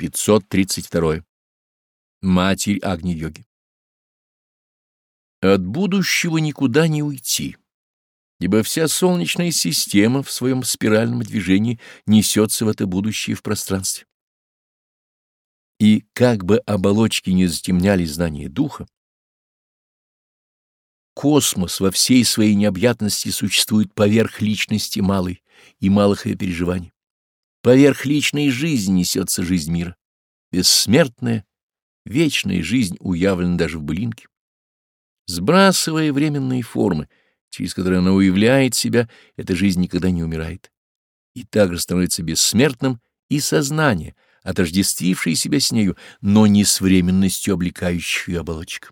532. Матерь Агни-йоги. От будущего никуда не уйти, ибо вся солнечная система в своем спиральном движении несется в это будущее в пространстве. И как бы оболочки не затемняли знание духа, космос во всей своей необъятности существует поверх личности малой и малых ее переживаний. Поверх личной жизни несется жизнь мира, бессмертная, вечная жизнь уявлена даже в блинке, Сбрасывая временные формы, через которые она уявляет себя, эта жизнь никогда не умирает. И также становится бессмертным и сознание, отождествившее себя с нею, но не с временностью облекающих оболочек.